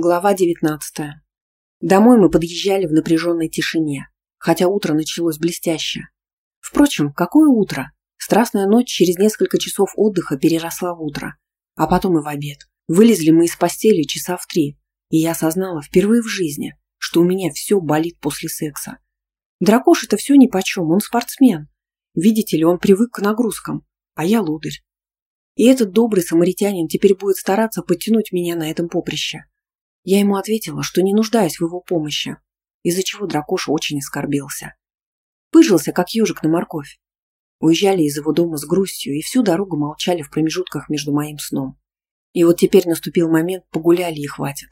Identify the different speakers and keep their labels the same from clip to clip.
Speaker 1: Глава 19. Домой мы подъезжали в напряженной тишине, хотя утро началось блестяще. Впрочем, какое утро? Страстная ночь через несколько часов отдыха переросла в утро, а потом и в обед. Вылезли мы из постели часа в три, и я осознала впервые в жизни, что у меня все болит после секса. Дракош это все нипочем, он спортсмен. Видите ли, он привык к нагрузкам, а я лодырь. И этот добрый самаритянин теперь будет стараться подтянуть меня на этом поприще. Я ему ответила, что не нуждаюсь в его помощи, из-за чего дракоша очень оскорбился. Пыжился, как ежик на морковь. Уезжали из его дома с грустью и всю дорогу молчали в промежутках между моим сном. И вот теперь наступил момент, погуляли и хватит.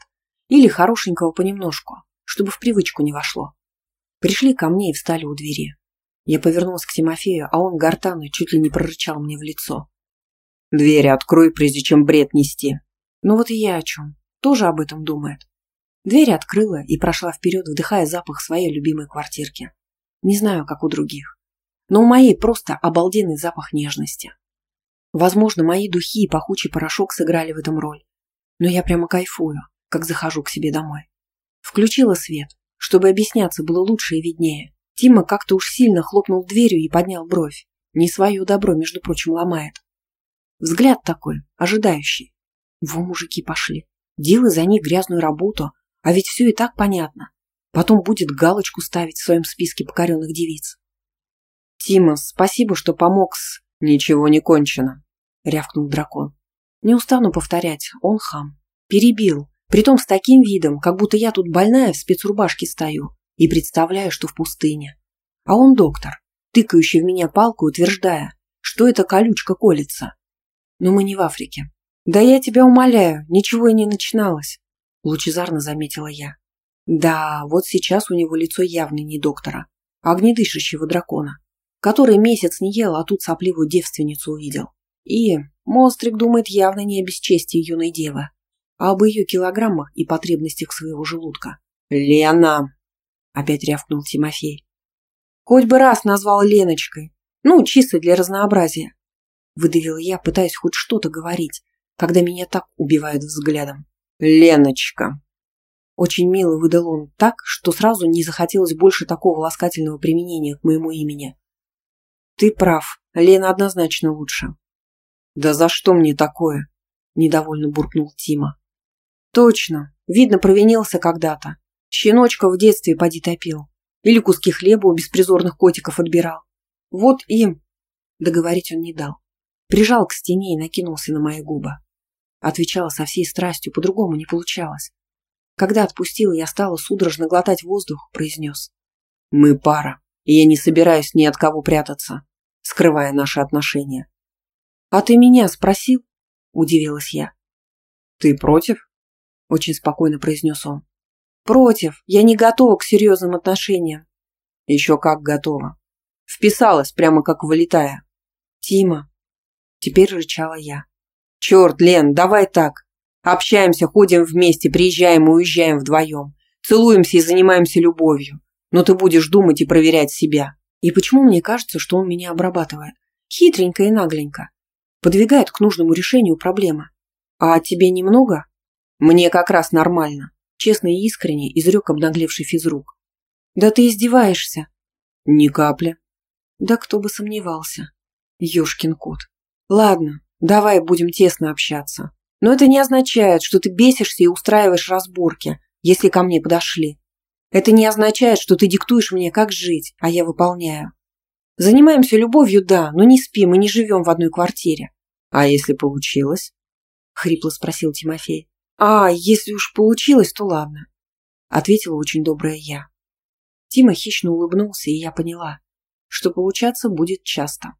Speaker 1: Или хорошенького понемножку, чтобы в привычку не вошло. Пришли ко мне и встали у двери. Я повернулась к Тимофею, а он гортанно чуть ли не прорычал мне в лицо.
Speaker 2: «Двери открой, прежде чем бред нести».
Speaker 1: Ну вот и я о чем тоже об этом думает. Дверь открыла и прошла вперед, вдыхая запах своей любимой квартирки. Не знаю, как у других. Но у моей просто обалденный запах нежности. Возможно, мои духи и пахучий порошок сыграли в этом роль. Но я прямо кайфую, как захожу к себе домой. Включила свет, чтобы объясняться было лучше и виднее. Тима как-то уж сильно хлопнул дверью и поднял бровь. Не свое добро, между прочим, ломает. Взгляд такой, ожидающий. Во мужики пошли. Делай за них грязную работу, а ведь все и так понятно. Потом будет галочку ставить в своем списке покоренных девиц.
Speaker 2: «Тима, спасибо, что помог с...» «Ничего не кончено», — рявкнул дракон.
Speaker 1: Не устану повторять, он хам. Перебил, притом с таким видом, как будто я тут больная в спецрубашке стою и представляю, что в пустыне. А он доктор, тыкающий в меня палку, утверждая, что эта колючка колется. Но мы не в Африке. «Да я тебя умоляю, ничего и не начиналось», – лучезарно заметила я. Да, вот сейчас у него лицо явно не доктора, а огнедышащего дракона, который месяц не ел, а тут сопливую девственницу увидел. И монстрик думает явно не о бесчестии юной девы, а об ее килограммах и потребностях своего желудка.
Speaker 2: «Лена!» – опять рявкнул Тимофей.
Speaker 1: «Хоть бы раз назвал Леночкой. Ну, чисто для разнообразия», – выдавила я, пытаясь хоть что-то говорить, когда меня так убивают взглядом.
Speaker 2: «Леночка!»
Speaker 1: Очень мило выдал он так, что сразу не захотелось больше такого ласкательного применения к моему имени. «Ты прав, Лена однозначно лучше».
Speaker 2: «Да за что мне такое?» – недовольно буркнул Тима.
Speaker 1: «Точно, видно, провинился когда-то. Щеночка в детстве поди топил. Или куски хлеба у беспризорных котиков отбирал. Вот им...» Договорить он не дал. Прижал к стене и накинулся на мои губы. Отвечала со всей страстью, по-другому не получалось. Когда отпустила, я стала судорожно глотать воздух, произнес.
Speaker 2: «Мы пара, и я не собираюсь ни от кого прятаться, скрывая наши отношения».
Speaker 1: «А ты меня спросил?» – удивилась я.
Speaker 2: «Ты против?»
Speaker 1: – очень спокойно произнес он. «Против. Я не готова к серьезным отношениям».
Speaker 2: «Еще как готова. Вписалась прямо как вылетая».
Speaker 1: «Тима». Теперь рычала я.
Speaker 2: Черт, Лен, давай так. Общаемся, ходим вместе, приезжаем и уезжаем вдвоем. Целуемся и занимаемся любовью. Но ты будешь думать и проверять себя.
Speaker 1: И почему мне кажется, что он меня обрабатывает? Хитренько и нагленько. Подвигает к нужному решению проблемы. А тебе немного?
Speaker 2: Мне как раз нормально. Честно и искренне изрек обнаглевший физрук.
Speaker 1: Да ты издеваешься.
Speaker 2: Ни капли.
Speaker 1: Да кто бы сомневался. Ёшкин кот. Ладно, Давай будем тесно общаться. Но это не означает, что ты бесишься и устраиваешь разборки, если ко мне подошли. Это не означает, что ты диктуешь мне, как жить, а я выполняю. Занимаемся любовью, да, но не спим и не живем в одной квартире.
Speaker 2: А если получилось?
Speaker 1: Хрипло спросил Тимофей. А, если уж получилось, то ладно. Ответила очень добрая я. Тима хищно улыбнулся, и я поняла, что получаться будет часто.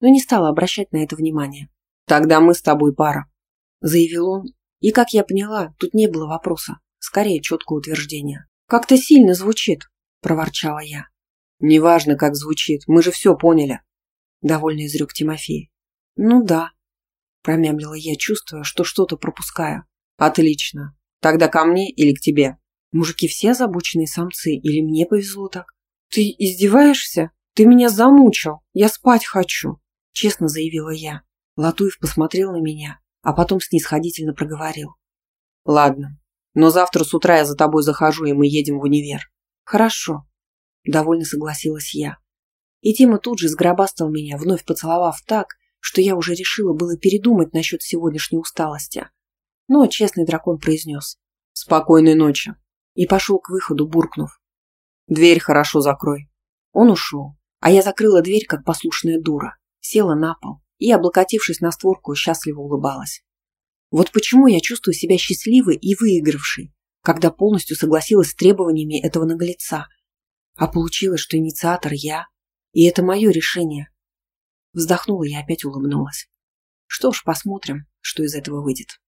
Speaker 1: Но не стала обращать на это внимания.
Speaker 2: «Тогда мы с тобой пара», –
Speaker 1: заявил он. И, как я поняла, тут не было вопроса, скорее четкое утверждение. «Как-то сильно звучит», – проворчала я.
Speaker 2: «Неважно, как звучит, мы же все поняли», – довольно изрек Тимофей.
Speaker 1: «Ну да», – промямлила я, чувствуя, что что-то пропускаю.
Speaker 2: «Отлично. Тогда ко мне или к тебе?»
Speaker 1: «Мужики все озабоченные самцы, или мне повезло так?» «Ты издеваешься? Ты меня замучил. Я спать хочу», – честно заявила я. Латуев посмотрел на меня, а потом снисходительно проговорил.
Speaker 2: «Ладно, Но завтра с утра я за тобой захожу, и мы едем в универ.
Speaker 1: Хорошо. Довольно согласилась я. И Тима тут же сгробастал меня, вновь поцеловав так, что я уже решила было передумать насчет сегодняшней усталости. Но честный дракон произнес
Speaker 2: «Спокойной ночи»
Speaker 1: и пошел к выходу, буркнув
Speaker 2: «Дверь хорошо закрой».
Speaker 1: Он ушел, а я закрыла дверь, как послушная дура, села на пол и, облокотившись на створку, счастливо улыбалась. Вот почему я чувствую себя счастливой и выигравшей, когда полностью согласилась с требованиями этого наглеца. А получилось, что инициатор я, и это мое решение. Вздохнула и опять улыбнулась. Что ж, посмотрим, что из этого выйдет.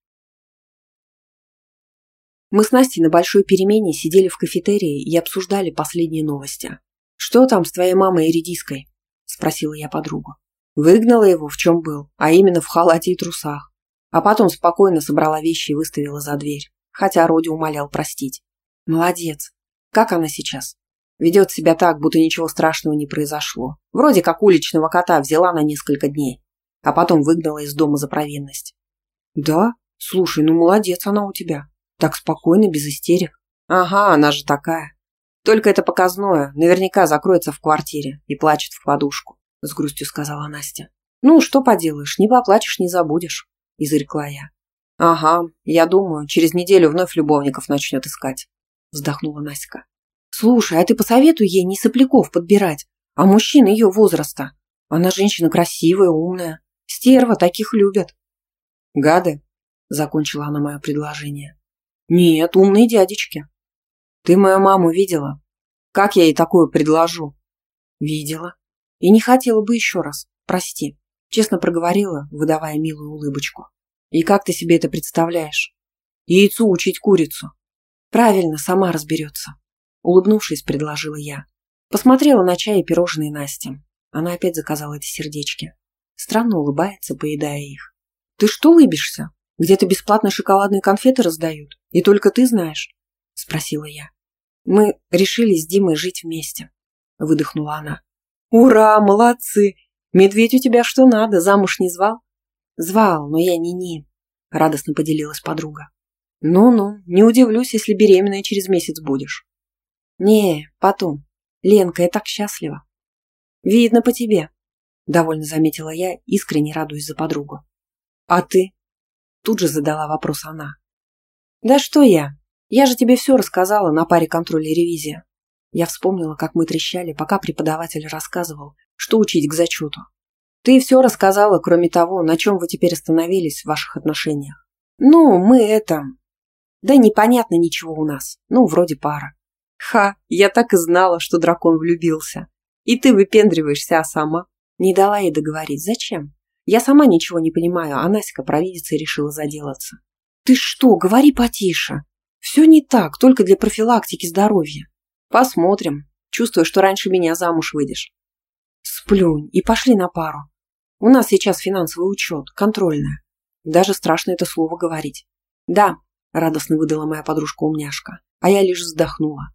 Speaker 1: Мы с Настей на большой перемене сидели в кафетерии и обсуждали последние новости. «Что там с твоей мамой и редиской?» – спросила я подругу. Выгнала его, в чем был, а именно в халате и трусах. А потом спокойно собрала вещи и выставила за дверь. Хотя Роди умолял простить. Молодец. Как она сейчас? Ведет себя так, будто ничего страшного не произошло. Вроде как уличного кота взяла на несколько дней, а потом выгнала из дома за провинность. Да? Слушай, ну молодец она у тебя. Так спокойно, без истерик. Ага, она же такая. Только это показное, наверняка закроется в квартире и плачет в подушку, с грустью сказала Настя. Ну, что поделаешь, не поплачешь, не забудешь, изрекла я. Ага, я думаю, через неделю вновь любовников начнет искать, вздохнула Настя. Слушай, а ты посоветуй ей не сопляков подбирать, а мужчин ее возраста. Она женщина красивая, умная. Стерва, таких любят. Гады, закончила она мое предложение. Нет, умные дядечки. Ты мою маму видела? Как я ей такое предложу? Видела. И не хотела бы еще раз. Прости. Честно проговорила, выдавая милую улыбочку. И как ты себе это представляешь? Яйцу учить курицу. Правильно, сама разберется. Улыбнувшись, предложила я. Посмотрела на чай и пирожные Насти. Она опять заказала эти сердечки. Странно улыбается, поедая их. Ты что улыбишься? Где-то бесплатно шоколадные конфеты раздают, и только ты знаешь?» – спросила я. «Мы решили с Димой жить вместе», – выдохнула она. «Ура, молодцы! Медведь у тебя что надо, замуж не звал?» «Звал, но я не-не», – радостно поделилась подруга. «Ну-ну, не удивлюсь, если беременная через месяц будешь». «Не, потом. Ленка, я так счастлива». «Видно по тебе», – довольно заметила я, искренне радуясь за подругу. «А ты?» Тут же задала вопрос она. «Да что я? Я же тебе все рассказала на паре контроля ревизия». Я вспомнила, как мы трещали, пока преподаватель рассказывал, что учить к зачету. «Ты все рассказала, кроме того, на чем вы теперь остановились в ваших отношениях. Ну, мы это... Да непонятно ничего у нас. Ну, вроде пара». «Ха, я так и знала, что дракон влюбился. И ты выпендриваешься, а сама?» Не дала ей договорить. «Зачем?» Я сама ничего не понимаю, а Наська провидица решила заделаться. Ты что, говори потише. Все не так, только для профилактики здоровья. Посмотрим. Чувствую, что раньше меня замуж выйдешь. Сплюнь и пошли на пару. У нас сейчас финансовый учет, контрольная. Даже страшно это слово говорить. Да, радостно выдала моя подружка-умняшка, а я лишь вздохнула.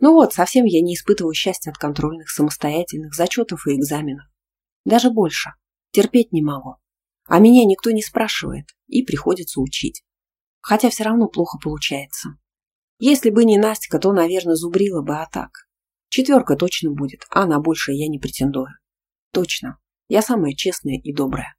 Speaker 1: Ну вот, совсем я не испытываю счастья от контрольных, самостоятельных зачетов и экзаменов. Даже больше. Терпеть не могу. А меня никто не спрашивает, и приходится учить. Хотя все равно плохо получается. Если бы не Настя, то, наверное, зубрила бы, а так. Четверка точно будет, а на большее я не претендую. Точно. Я самая честная и добрая.